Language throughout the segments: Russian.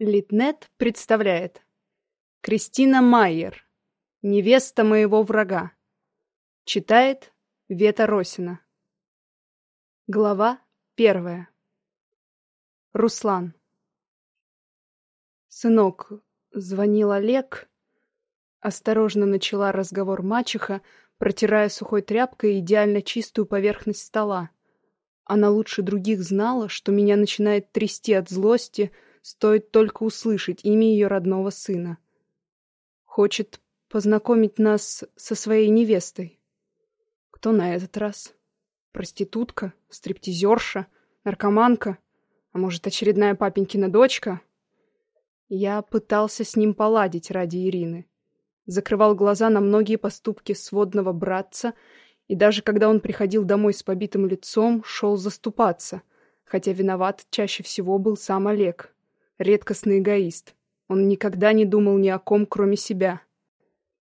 Литнет представляет Кристина Майер Невеста моего врага Читает Вета Росина Глава первая Руслан «Сынок», — звонил Олег. Осторожно начала разговор мачеха, протирая сухой тряпкой идеально чистую поверхность стола. Она лучше других знала, что меня начинает трясти от злости — Стоит только услышать имя ее родного сына. Хочет познакомить нас со своей невестой. Кто на этот раз? Проститутка? Стриптизерша? Наркоманка? А может, очередная папенькина дочка? Я пытался с ним поладить ради Ирины. Закрывал глаза на многие поступки сводного братца, и даже когда он приходил домой с побитым лицом, шел заступаться, хотя виноват чаще всего был сам Олег. Редкостный эгоист. Он никогда не думал ни о ком, кроме себя.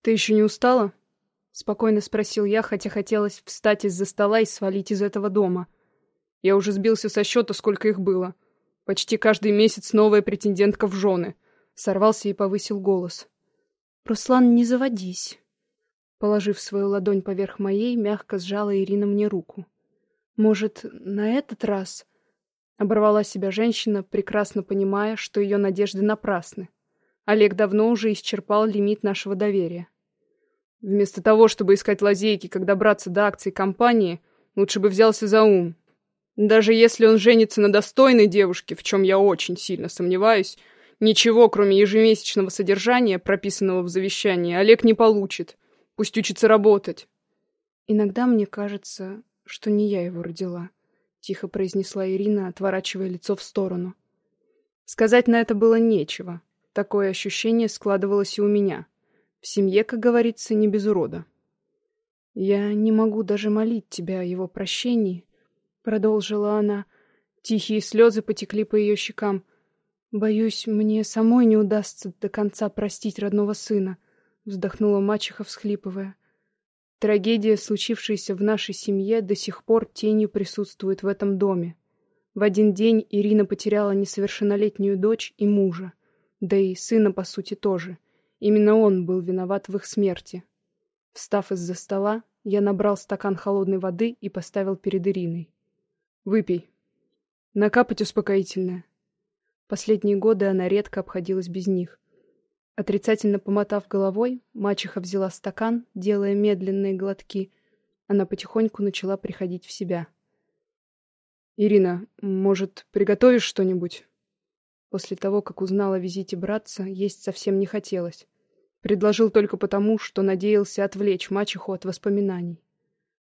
«Ты еще не устала?» — спокойно спросил я, хотя хотелось встать из-за стола и свалить из этого дома. Я уже сбился со счета, сколько их было. Почти каждый месяц новая претендентка в жены. Сорвался и повысил голос. «Руслан, не заводись!» Положив свою ладонь поверх моей, мягко сжала Ирина мне руку. «Может, на этот раз...» Оборвала себя женщина, прекрасно понимая, что ее надежды напрасны. Олег давно уже исчерпал лимит нашего доверия. Вместо того, чтобы искать лазейки, как добраться до акций компании, лучше бы взялся за ум. Даже если он женится на достойной девушке, в чем я очень сильно сомневаюсь, ничего, кроме ежемесячного содержания, прописанного в завещании, Олег не получит. Пусть учится работать. Иногда мне кажется, что не я его родила тихо произнесла Ирина, отворачивая лицо в сторону. Сказать на это было нечего. Такое ощущение складывалось и у меня. В семье, как говорится, не без урода. «Я не могу даже молить тебя о его прощении», — продолжила она. Тихие слезы потекли по ее щекам. «Боюсь, мне самой не удастся до конца простить родного сына», — вздохнула мачеха, всхлипывая. Трагедия, случившаяся в нашей семье, до сих пор тенью присутствует в этом доме. В один день Ирина потеряла несовершеннолетнюю дочь и мужа, да и сына, по сути, тоже. Именно он был виноват в их смерти. Встав из-за стола, я набрал стакан холодной воды и поставил перед Ириной. «Выпей. Накапать успокоительное». Последние годы она редко обходилась без них. Отрицательно помотав головой, мачеха взяла стакан, делая медленные глотки. Она потихоньку начала приходить в себя. «Ирина, может, приготовишь что-нибудь?» После того, как узнала о визите братца, есть совсем не хотелось. Предложил только потому, что надеялся отвлечь мачеху от воспоминаний.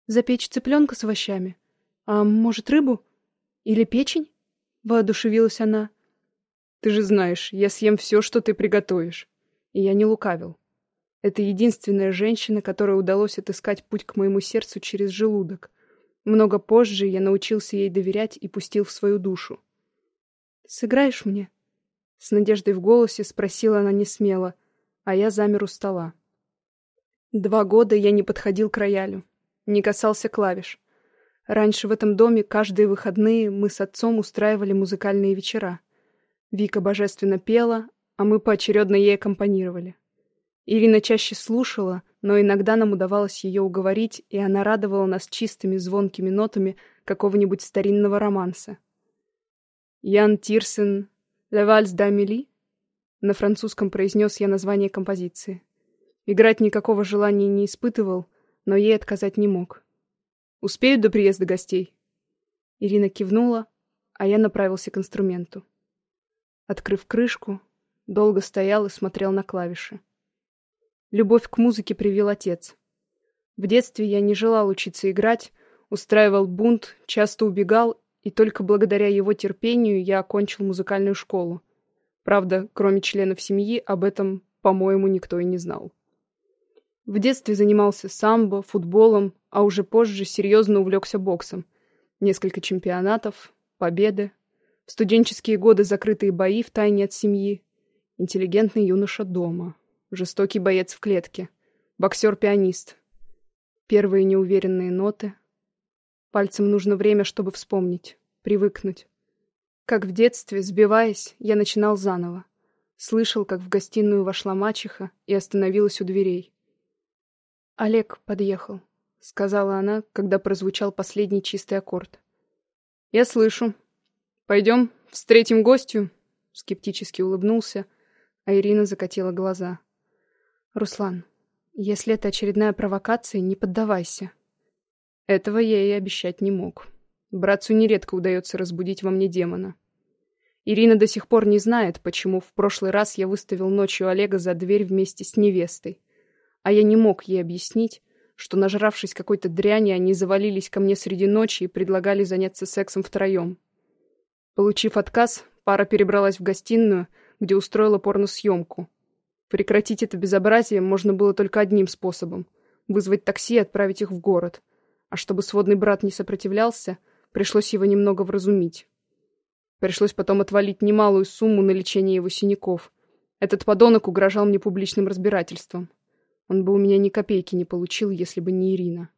«Запечь цыпленка с овощами? А может, рыбу? Или печень?» — воодушевилась она. Ты же знаешь, я съем все, что ты приготовишь. И я не лукавил. Это единственная женщина, которой удалось отыскать путь к моему сердцу через желудок. Много позже я научился ей доверять и пустил в свою душу. «Сыграешь мне?» С надеждой в голосе спросила она несмело, а я замер у стола. Два года я не подходил к роялю, не касался клавиш. Раньше в этом доме каждые выходные мы с отцом устраивали музыкальные вечера. Вика божественно пела, а мы поочередно ей аккомпанировали. Ирина чаще слушала, но иногда нам удавалось ее уговорить, и она радовала нас чистыми звонкими нотами какого-нибудь старинного романса. «Ян Тирсен, «Le Valse d'Amélie» на французском произнес я название композиции. Играть никакого желания не испытывал, но ей отказать не мог. «Успеют до приезда гостей?» Ирина кивнула, а я направился к инструменту. Открыв крышку, долго стоял и смотрел на клавиши. Любовь к музыке привил отец. В детстве я не желал учиться играть, устраивал бунт, часто убегал, и только благодаря его терпению я окончил музыкальную школу. Правда, кроме членов семьи, об этом, по-моему, никто и не знал. В детстве занимался самбо, футболом, а уже позже серьезно увлекся боксом. Несколько чемпионатов, победы, студенческие годы закрытые бои в тайне от семьи. Интеллигентный юноша дома. Жестокий боец в клетке. Боксер-пианист. Первые неуверенные ноты. Пальцем нужно время, чтобы вспомнить, привыкнуть. Как в детстве, сбиваясь, я начинал заново. Слышал, как в гостиную вошла мачеха и остановилась у дверей. «Олег подъехал», — сказала она, когда прозвучал последний чистый аккорд. «Я слышу. Пойдем, встретим гостью?» Скептически улыбнулся, а Ирина закатила глаза. «Руслан, если это очередная провокация, не поддавайся». Этого я ей обещать не мог. Братцу нередко удается разбудить во мне демона. Ирина до сих пор не знает, почему в прошлый раз я выставил ночью Олега за дверь вместе с невестой. А я не мог ей объяснить, что, нажравшись какой-то дряни, они завалились ко мне среди ночи и предлагали заняться сексом втроем. Получив отказ, пара перебралась в гостиную, где устроила порносъемку. Прекратить это безобразие можно было только одним способом — вызвать такси и отправить их в город. А чтобы сводный брат не сопротивлялся, пришлось его немного вразумить. Пришлось потом отвалить немалую сумму на лечение его синяков. Этот подонок угрожал мне публичным разбирательством. Он бы у меня ни копейки не получил, если бы не Ирина.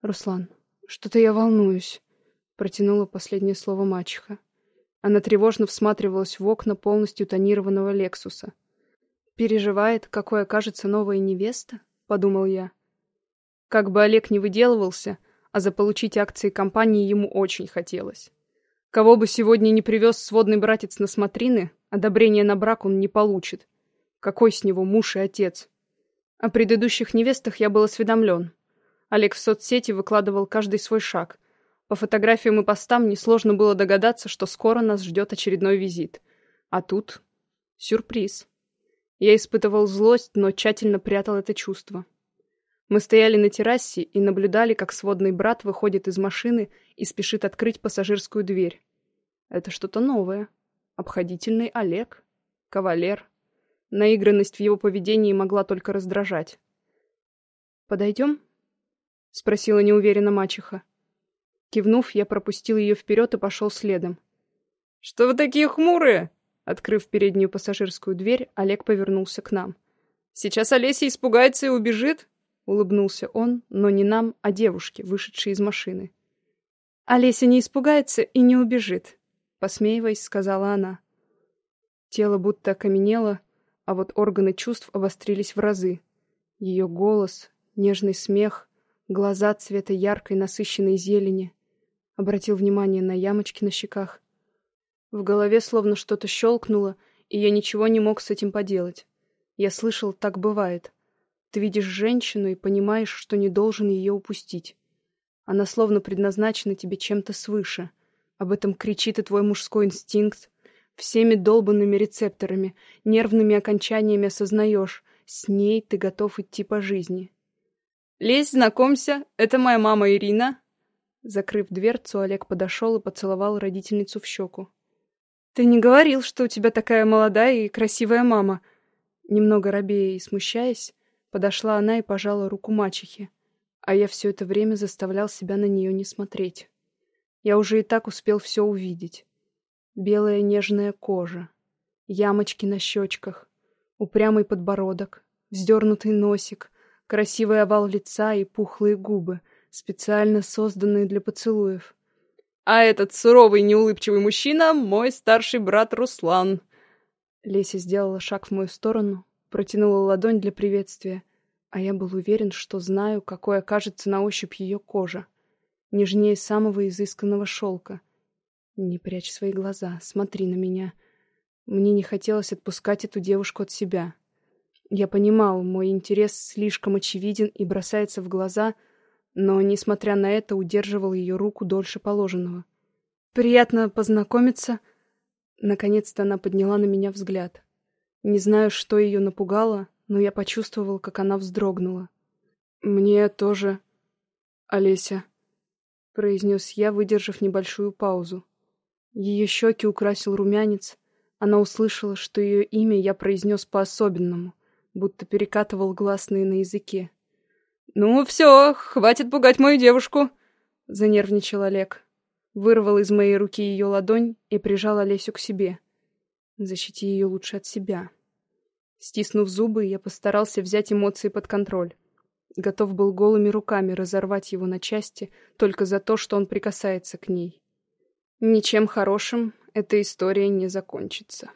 «Руслан, что-то я волнуюсь», — протянула последнее слово мачеха. Она тревожно всматривалась в окна полностью тонированного «Лексуса». «Переживает, какой окажется новая невеста?» — подумал я. Как бы Олег не выделывался, а заполучить акции компании ему очень хотелось. Кого бы сегодня не привез сводный братец на смотрины, одобрения на брак он не получит. Какой с него муж и отец? О предыдущих невестах я был осведомлен. Олег в соцсети выкладывал каждый свой шаг. По фотографиям и постам несложно было догадаться, что скоро нас ждет очередной визит. А тут сюрприз. Я испытывал злость, но тщательно прятал это чувство. Мы стояли на террасе и наблюдали, как сводный брат выходит из машины и спешит открыть пассажирскую дверь. Это что-то новое. Обходительный Олег. Кавалер. Наигранность в его поведении могла только раздражать. «Подойдем?» — спросила неуверенно мачеха. Кивнув, я пропустил ее вперед и пошел следом. «Что вы такие хмурые?» Открыв переднюю пассажирскую дверь, Олег повернулся к нам. «Сейчас Олеся испугается и убежит?» Улыбнулся он, но не нам, а девушке, вышедшей из машины. «Олеся не испугается и не убежит», — посмеиваясь, сказала она. Тело будто окаменело, а вот органы чувств обострились в разы. Ее голос, нежный смех, глаза цвета яркой насыщенной зелени. Обратил внимание на ямочки на щеках. В голове словно что-то щелкнуло, и я ничего не мог с этим поделать. Я слышал, так бывает. Ты видишь женщину и понимаешь, что не должен ее упустить. Она словно предназначена тебе чем-то свыше. Об этом кричит и твой мужской инстинкт. Всеми долбанными рецепторами, нервными окончаниями осознаешь, с ней ты готов идти по жизни. «Лезь, знакомься, это моя мама Ирина». Закрыв дверцу, Олег подошел и поцеловал родительницу в щеку. «Ты не говорил, что у тебя такая молодая и красивая мама?» Немного робея и смущаясь, Подошла она и пожала руку мачехи, а я все это время заставлял себя на нее не смотреть. Я уже и так успел все увидеть. Белая нежная кожа, ямочки на щечках, упрямый подбородок, вздернутый носик, красивый овал лица и пухлые губы, специально созданные для поцелуев. «А этот суровый, неулыбчивый мужчина — мой старший брат Руслан!» Леся сделала шаг в мою сторону, протянула ладонь для приветствия, а я был уверен, что знаю, какой окажется на ощупь ее кожа. Нежнее самого изысканного шелка. Не прячь свои глаза, смотри на меня. Мне не хотелось отпускать эту девушку от себя. Я понимал, мой интерес слишком очевиден и бросается в глаза, но, несмотря на это, удерживал ее руку дольше положенного. «Приятно познакомиться». Наконец-то она подняла на меня взгляд. Не знаю, что ее напугало, но я почувствовал, как она вздрогнула. «Мне тоже, Олеся», — произнес я, выдержав небольшую паузу. Ее щеки украсил румянец. Она услышала, что ее имя я произнес по-особенному, будто перекатывал гласные на языке. «Ну все, хватит пугать мою девушку!» — занервничал Олег. Вырвал из моей руки ее ладонь и прижал Олесю к себе. Защити ее лучше от себя. Стиснув зубы, я постарался взять эмоции под контроль. Готов был голыми руками разорвать его на части только за то, что он прикасается к ней. Ничем хорошим эта история не закончится.